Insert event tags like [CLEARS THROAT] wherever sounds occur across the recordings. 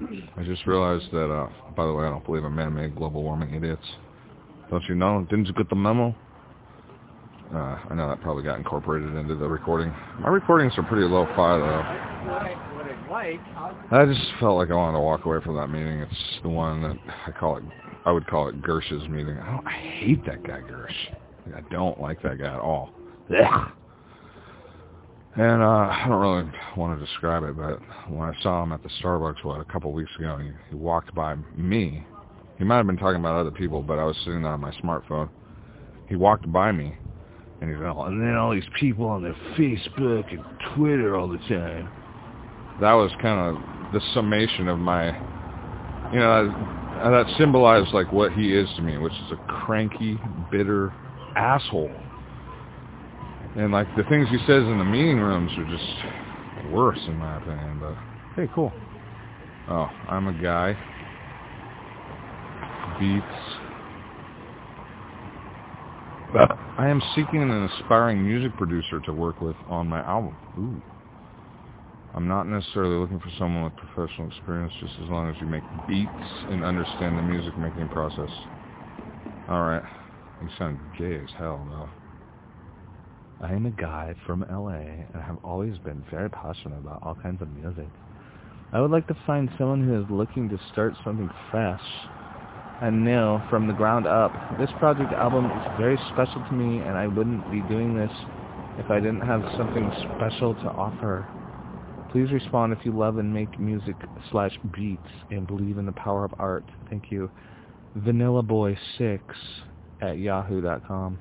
[CLEARS THROAT] I just realized that, uh, by the way, I don't believe in man-made global warming idiots. Don't you know? Didn't you get the memo? Uh, I know that probably got incorporated into the recording. My recordings are pretty low-fi, though. I just felt like I wanted to walk away from that meeting. It's the one that I call it, I would call it Gersh's meeting. I, don't, I hate that guy, Gersh. I don't like that guy at all. And uh, I don't really want to describe it, but when I saw him at the Starbucks, what, a couple of weeks ago, he, he walked by me. He might have been talking about other people, but I was sitting there on my smartphone. He walked by me, and he's all, and then all these people on their Facebook and Twitter all the time. That was kind of the summation of my, you know, that, that symbolized like what he is to me, which is a cranky, bitter asshole. And like the things he says in the meeting rooms are just worse in my opinion. But hey, cool. Oh, I'm a guy. Beats. I am seeking an aspiring music producer to work with on my album. Ooh. I'm not necessarily looking for someone with professional experience, just as long as you make beats and understand the music making process. Alright. You sound gay as hell, though. I am a guy from LA and have always been very passionate about all kinds of music. I would like to find someone who is looking to start something fresh and new from the ground up. This project album is very special to me and I wouldn't be doing this if I didn't have something special to offer. Please respond if you love and make music slash beats and believe in the power of art. Thank you. Vanilla Boy 6 at yahoo.com.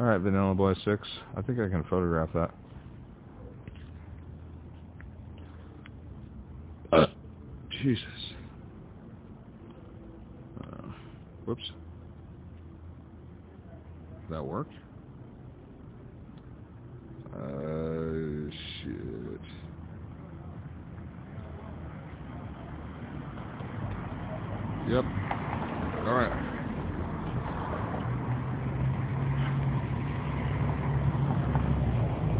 All right, Vanilla Boy 6. I think I can photograph that. Uh, [COUGHS] Jesus. Uh, whoops. That worked? Uh, shit. Yep. All right.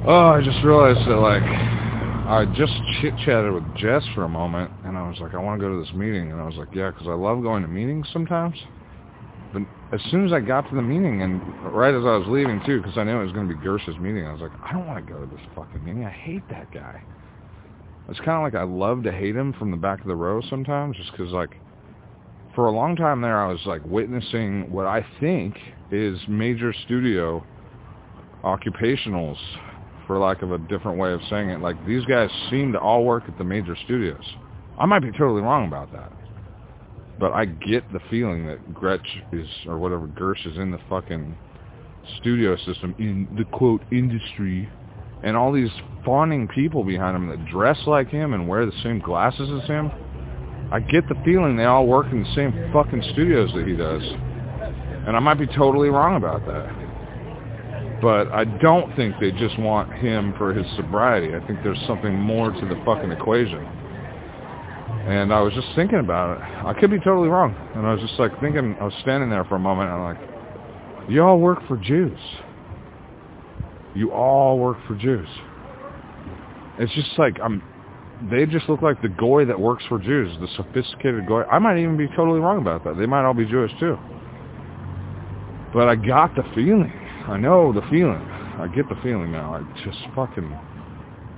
Oh, I just realized that, like, I just chit-chatted with Jess for a moment, and I was like, I want to go to this meeting. And I was like, yeah, because I love going to meetings sometimes. But as soon as I got to the meeting, and right as I was leaving, too, because I knew it was going to be Gersh's meeting, I was like, I don't want to go to this fucking meeting. I hate that guy. It's kind of like I love to hate him from the back of the row sometimes, just because, like, for a long time there, I was, like, witnessing what I think is major studio occupationals for lack of a different way of saying it. Like these guys seem to all work at the major studios. I might be totally wrong about that. But I get the feeling that Gretsch is, or whatever, Gersh is in the fucking studio system, in the quote, industry, and all these fawning people behind him that dress like him and wear the same glasses as him. I get the feeling they all work in the same fucking studios that he does. And I might be totally wrong about that. But I don't think they just want him for his sobriety. I think there's something more to the fucking equation. And I was just thinking about it. I could be totally wrong. And I was just like thinking, I was standing there for a moment and I'm like, you all work for Jews. You all work for Jews. It's just like, I'm, they just look like the goy that works for Jews, the sophisticated goy. I might even be totally wrong about that. They might all be Jewish too. But I got the feeling I know the feeling. I get the feeling now. I just fucking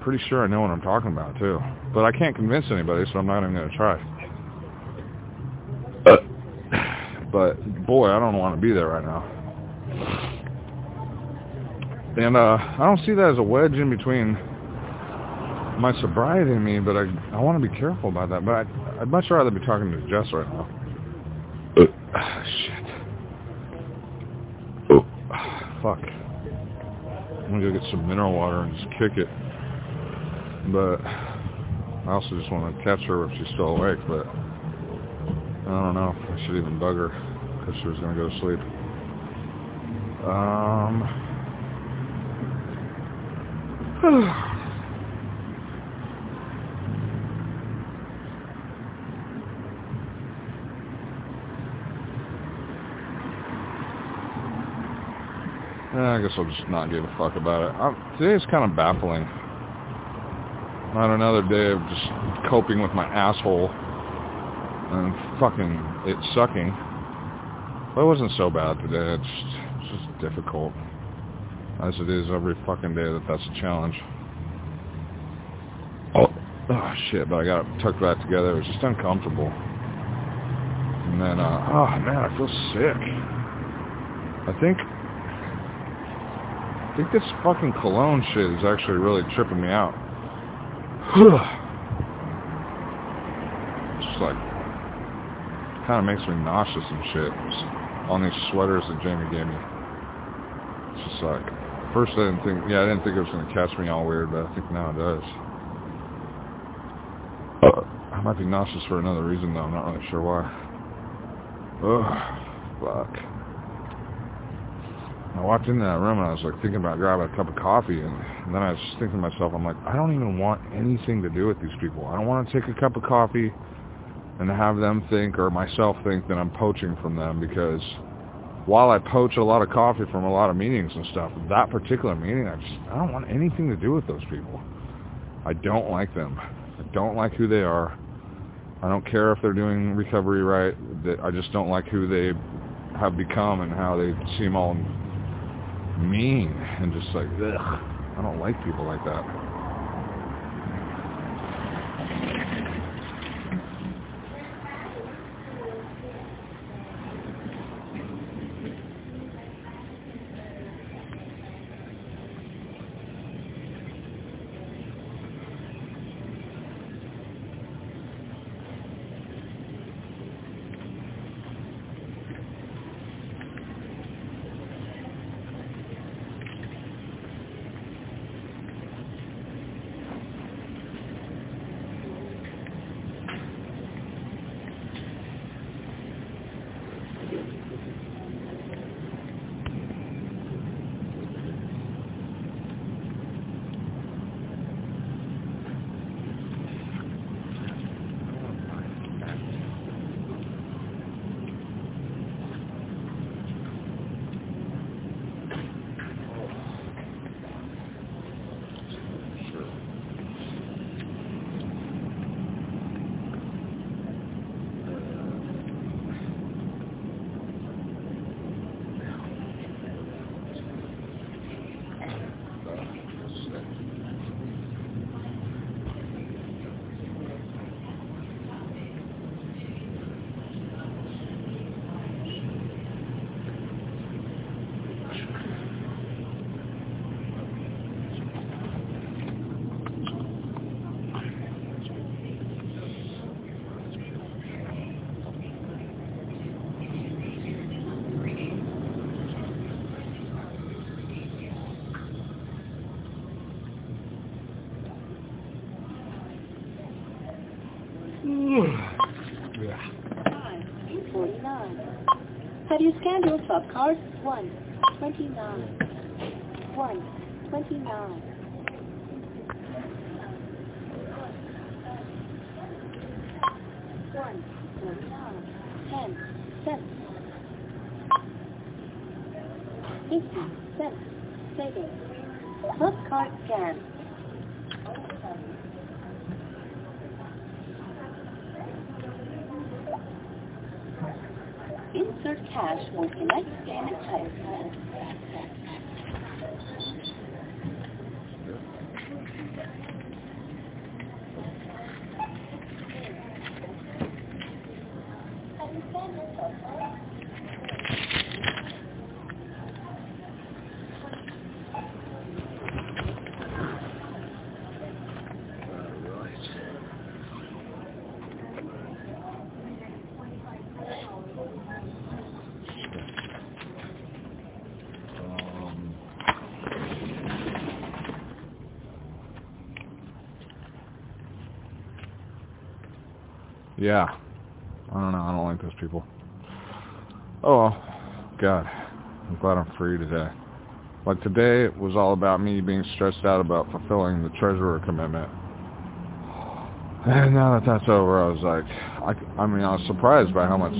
pretty sure I know what I'm talking about too. But I can't convince anybody, so I'm not even gonna try. but boy, I don't want to be there right now. And uh, I don't see that as a wedge in between my sobriety and me, but I I want to be careful about that. But I, I'd much rather be talking to Jess right now. [SIGHS] Shit. [SIGHS] [SIGHS] fuck. I'm gonna go get some mineral water and just kick it. But I also just want to catch her if she's still awake, but I don't know if I should even bug her because she was gonna go to sleep. Um [SIGHS] [SIGHS] I guess I'll just not give a fuck about it. I'm, kind of baffling. Not another day of just coping with my asshole and fucking it sucking. But it wasn't so bad today. It's just, it's just difficult. As it is every fucking day that that's a challenge. Oh, oh shit, but I got it tucked back together. It was just uncomfortable. And then, uh, oh man, I feel sick. I think, I think this fucking cologne shit is actually really tripping me out. [SIGHS] just like, kind of makes me nauseous and shit. On these sweaters that Jamie gave me. It's just like, first I didn't think, yeah, I didn't think it was going to catch me all weird, but I think now it does. Uh, I might be nauseous for another reason though, I'm not really sure why. Ugh, fuck. I walked into that room and I was like thinking about grabbing a cup of coffee and, and then I was just thinking to myself, I'm like, I don't even want anything to do with these people. I don't want to take a cup of coffee and have them think or myself think that I'm poaching from them because while I poach a lot of coffee from a lot of meetings and stuff, that particular meeting, I just I don't want anything to do with those people. I don't like them. I don't like who they are. I don't care if they're doing recovery right. I just don't like who they have become and how they seem all mean and just like ugh. I don't like people like that. You scanned your swap card? 1, 29. 1, 29. One, ten cents. Fifty cents. Savings. Plus card scan. Cash select payment type. Um, yeah. I don't know. I don't like those people. Oh. God. I'm glad I'm free today. Like today it was all about me being stressed out about fulfilling the treasurer commitment. And now that that's over, I was like, I, I mean, I was surprised by how much,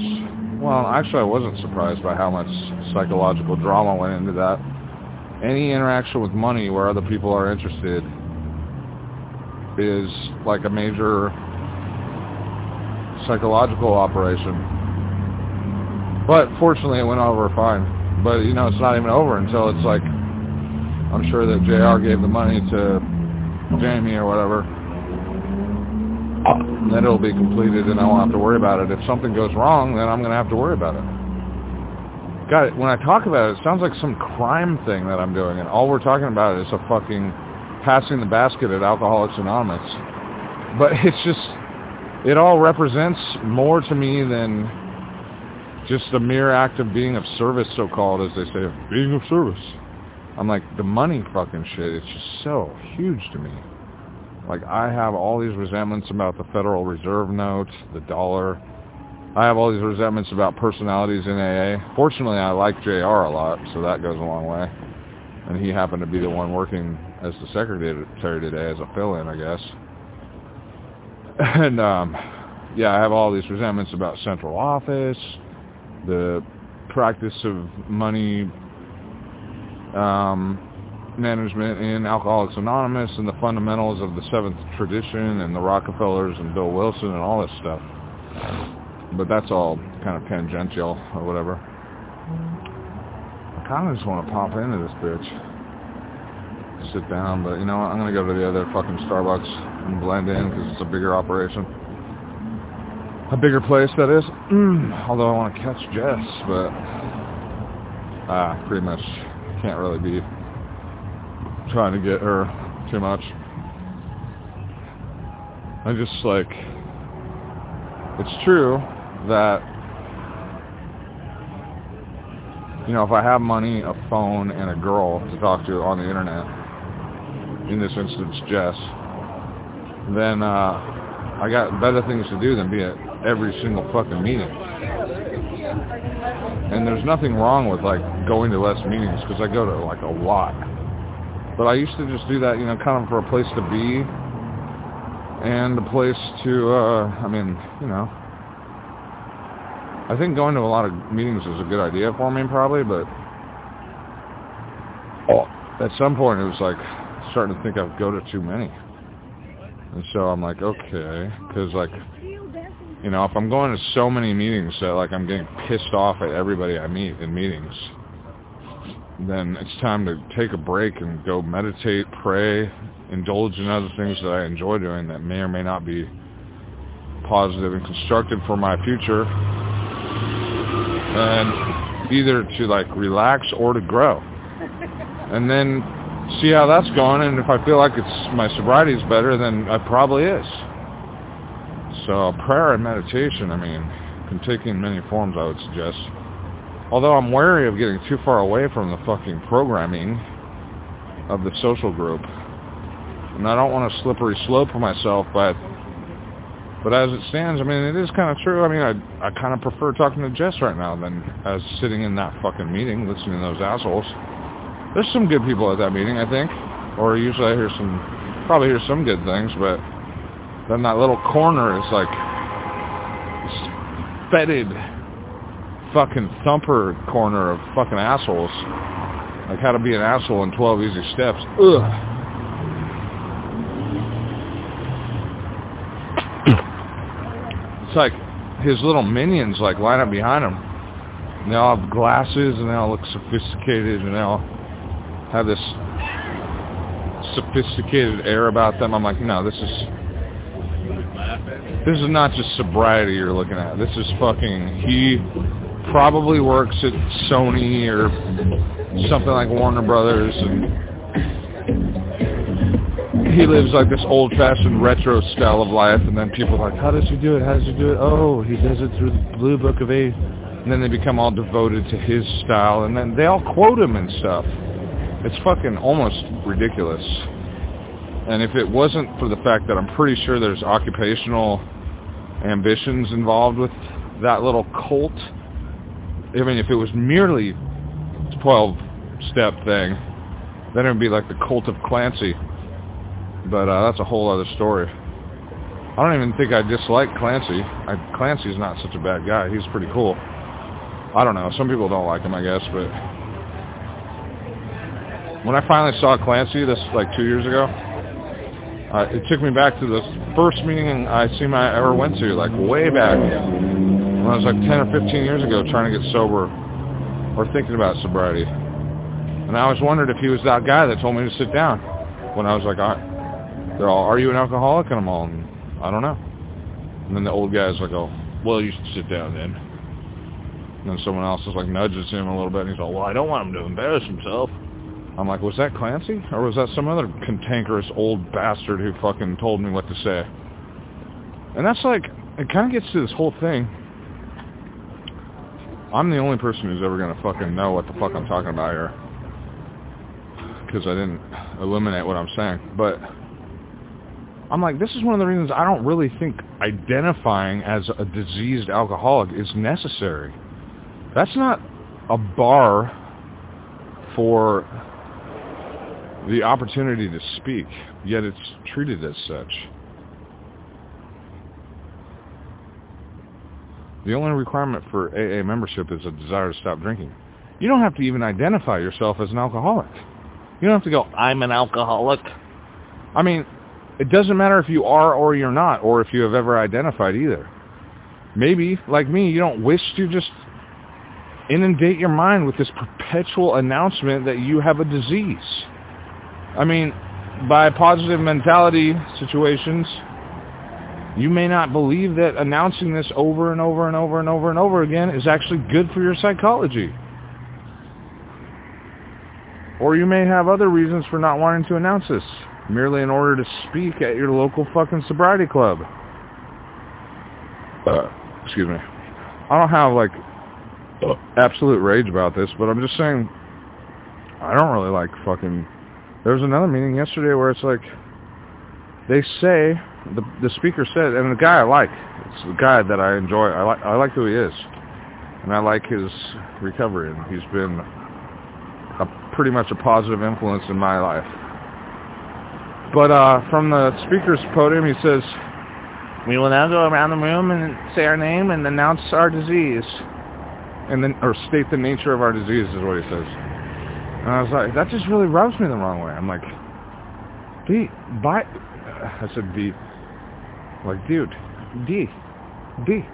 well, actually I wasn't surprised by how much psychological drama went into that. Any interaction with money where other people are interested is like a major psychological operation. But fortunately it went over fine. But you know, it's not even over until it's like, I'm sure that JR gave the money to Jamie or whatever. Then it'll be completed and I won't have to worry about it. If something goes wrong, then I'm going to have to worry about it. God, when I talk about it, it sounds like some crime thing that I'm doing, and all we're talking about is a fucking passing the basket at Alcoholics Anonymous. But [LAUGHS] it's just, it all represents more to me than just the mere act of being of service, so-called, as they say, of being of service. I'm like, the money fucking shit, it's just so huge to me. Like, I have all these resentments about the Federal Reserve note, the dollar. I have all these resentments about personalities in AA. Fortunately, I like JR a lot, so that goes a long way. And he happened to be the one working as the secretary today as a fill-in, I guess. And, um, yeah, I have all these resentments about central office, the practice of money um, management in Alcoholics Anonymous and the fundamentals of the seventh tradition and the Rockefellers and Bill Wilson and all this stuff. But that's all kind of tangential or whatever. I kind of just want to pop into this bitch. Sit down, but you know what? I'm going to go to the other fucking Starbucks and blend in because it's a bigger operation. A bigger place, that is. Although I want to catch Jess, but uh, pretty much can't really be trying to get her too much. I just like, it's true that, you know, if I have money, a phone, and a girl to talk to on the internet, in this instance Jess, then uh, I got better things to do than be at every single fucking meeting. And there's nothing wrong with like going to less meetings because I go to like a lot. But I used to just do that, you know, kind of for a place to be and a place to, uh, I mean, you know, I think going to a lot of meetings is a good idea for me probably, but at some point it was like starting to think I'd go to too many. And so I'm like, okay, because like, you know, if I'm going to so many meetings that like I'm getting pissed off at everybody I meet in meetings, then it's time to take a break and go meditate, pray, indulge in other things that I enjoy doing that may or may not be positive and constructive for my future. And either to like relax or to grow. And then see how that's going and if I feel like it's my sobriety is better then it probably is. So prayer and meditation, I mean, can take in many forms I would suggest. Although I'm wary of getting too far away from the fucking programming of the social group. And I don't want a slippery slope for myself, but but as it stands, I mean, it is kind of true. I mean, I I kind of prefer talking to Jess right now than as sitting in that fucking meeting listening to those assholes. There's some good people at that meeting, I think. Or usually I hear some, probably hear some good things, but then that little corner is like fetid fucking thumper corner of fucking assholes. Like how to be an asshole in 12 easy steps. Ugh. It's like his little minions like line up behind him. And they all have glasses and they all look sophisticated and they all have this sophisticated air about them. I'm like, no, this is this is not just sobriety you're looking at. This is fucking he probably works at Sony or something like Warner Brothers and he lives like this old-fashioned retro style of life and then people are like, how does he do it? How does he do it? Oh, he does it through the Blue Book of Eight. And then they become all devoted to his style and then they all quote him and stuff. It's fucking almost ridiculous. And if it wasn't for the fact that I'm pretty sure there's occupational ambitions involved with that little cult, I mean, if it was merely 12-step thing, then it would be like the cult of Clancy. But uh, that's a whole other story. I don't even think I dislike Clancy. I, Clancy's not such a bad guy. He's pretty cool. I don't know. Some people don't like him, I guess, but when I finally saw Clancy this like two years ago, uh, it took me back to the first meeting I seem I ever went to, like way back when I was like 10 or 15 years ago trying to get sober or thinking about sobriety. And I always wondered if he was that guy that told me to sit down when I was like, they're all, are you an alcoholic? And I'm all, I don't know. And then the old guy's like, oh, well, you should sit down then. And then someone else is like nudges him a little bit, and he's like, well, I don't want him to embarrass himself. I'm like, was that Clancy? Or was that some other cantankerous old bastard who fucking told me what to say? And that's like, it kind of gets to this whole thing. I'm the only person who's ever going to fucking know what the fuck I'm talking about here. Because I didn't eliminate what I'm saying. But I'm like, this is one of the reasons I don't really think identifying as a diseased alcoholic is necessary. That's not a bar for the opportunity to speak, yet it's treated as such. The only requirement for AA membership is a desire to stop drinking. You don't have to even identify yourself as an alcoholic. You don't have to go, I'm an alcoholic. I mean, it doesn't matter if you are or you're not, or if you have ever identified either. Maybe, like me, you don't wish to just inundate your mind with this perpetual announcement that you have a disease. I mean, by positive mentality situations, you may not believe that announcing this over and over and over and over and over again is actually good for your psychology. Or you may have other reasons for not wanting to announce this, merely in order to speak at your local fucking sobriety club. Uh, excuse me. I don't have like absolute rage about this, but I'm just saying I don't really like fucking there was another meeting yesterday where it's like they say the the speaker said, and the guy I like, it's the guy that I enjoy. I like I like who he is, and I like his recovery, and he's been a pretty much a positive influence in my life. But uh, from the speaker's podium, he says, "We will now go around the room and say our name and announce our disease, and then or state the nature of our disease," is what he says. And I was like, that just really rubs me the wrong way. I'm like, D, by, I said D. Like, dude, D, D.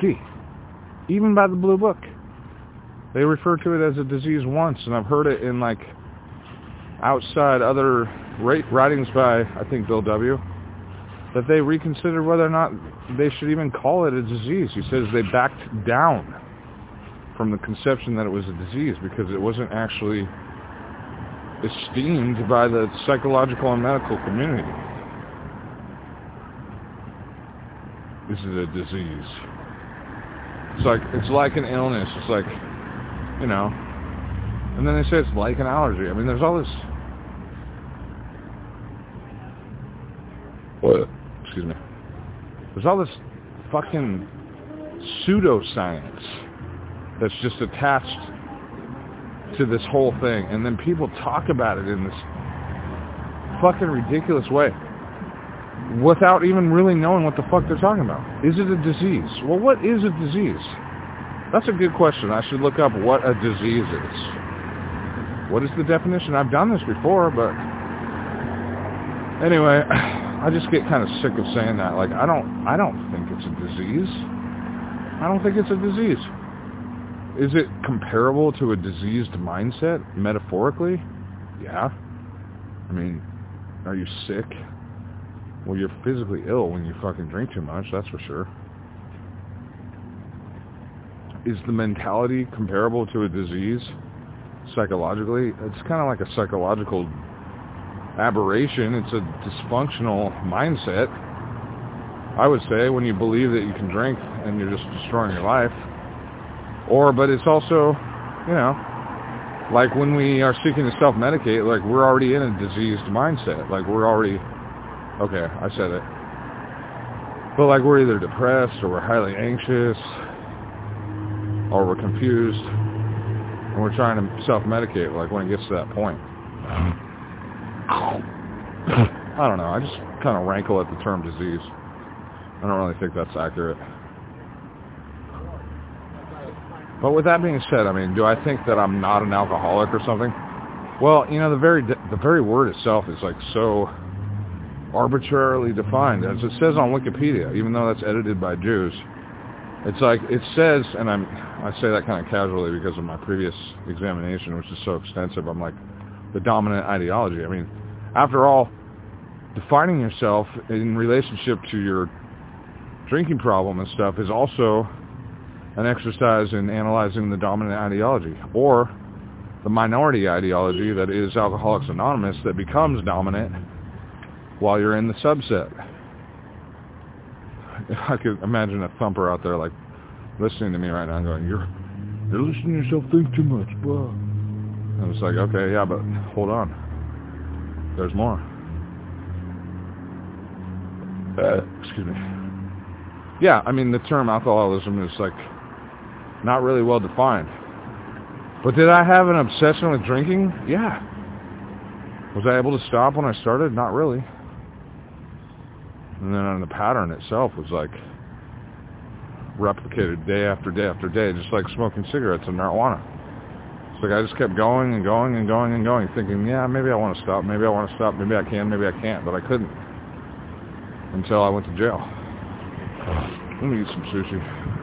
D. Even by the Blue Book. They refer to it as a disease once, and I've heard it in, like, outside other writings by, I think, Bill W., that they reconsidered whether or not they should even call it a disease. He says they backed down from the conception that it was a disease because it wasn't actually esteemed by the psychological and medical community. This is a disease. It's like it's like an illness. It's like, you know, and then they say it's like an allergy. I mean, there's all this. What? Excuse me. There's all this fucking pseudoscience that's just attached to this whole thing. And then people talk about it in this fucking ridiculous way without even really knowing what the fuck they're talking about. Is it a disease? Well, what is a disease? That's a good question. I should look up what a disease is. What is the definition? I've done this before, but anyway, [CLEARS THROAT] I just get kind of sick of saying that. Like, I don't, I don't think it's a disease. I don't think it's a disease. Is it comparable to a diseased mindset, metaphorically? Yeah. I mean, are you sick? Well, you're physically ill when you fucking drink too much, that's for sure. Is the mentality comparable to a disease psychologically? It's kind of like a psychological aberration. It's a dysfunctional mindset. I would say when you believe that you can drink and you're just destroying your life. Or, but it's also, you know, like when we are seeking to self-medicate, like we're already in a diseased mindset. Like we're already, okay, I said it. But like we're either depressed or we're highly anxious or we're confused and we're trying to self-medicate like when it gets to that point. I don't know. I just kind of rankle at the term disease. I don't really think that's accurate. But with that being said, I mean, do I think that I'm not an alcoholic or something? Well, you know, the very the very word itself is like so arbitrarily defined, as it says on Wikipedia, even though that's edited by Jews. It's like it says, and I'm I say that kind of casually because of my previous examination, which is so extensive. I'm like the dominant ideology. I mean, after all, defining yourself in relationship to your drinking problem and stuff is also an exercise in analyzing the dominant ideology or the minority ideology that is Alcoholics Anonymous that becomes dominant while you're in the subset. I could imagine a thumper out there like listening to me right now going, you're, you're listening to yourself think too much, blah. And it's like, okay, yeah, but hold on. There's more. Uh, excuse me. Yeah, I mean, the term alcoholism is like not really well defined. But did I have an obsession with drinking? Yeah. Was I able to stop when I started? Not really. And then the pattern itself was like replicated day after day after day, just like smoking cigarettes and marijuana. It's like I just kept going and going and going and going, thinking, yeah, maybe I want to stop, maybe I want to stop, maybe I can, maybe I can't, but I couldn't until I went to jail. Let me eat some sushi.